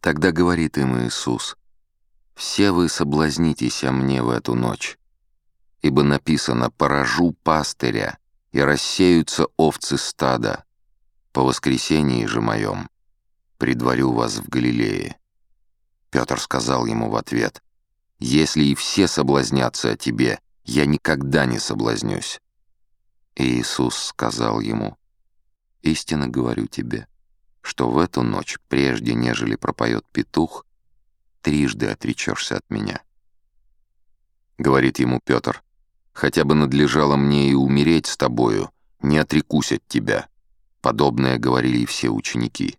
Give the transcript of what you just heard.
Тогда говорит им Иисус, «Все вы соблазнитесь о мне в эту ночь, ибо написано «поражу пастыря, и рассеются овцы стада, по воскресении же моем предварю вас в Галилее». Петр сказал ему в ответ, «Если и все соблазнятся о тебе, я никогда не соблазнюсь». И Иисус сказал ему, «Истинно говорю тебе, что в эту ночь, прежде нежели пропоет петух, трижды отречешься от меня». Говорит ему Петр, «Хотя бы надлежало мне и умереть с тобою, не отрекусь от тебя». Подобное говорили и все ученики.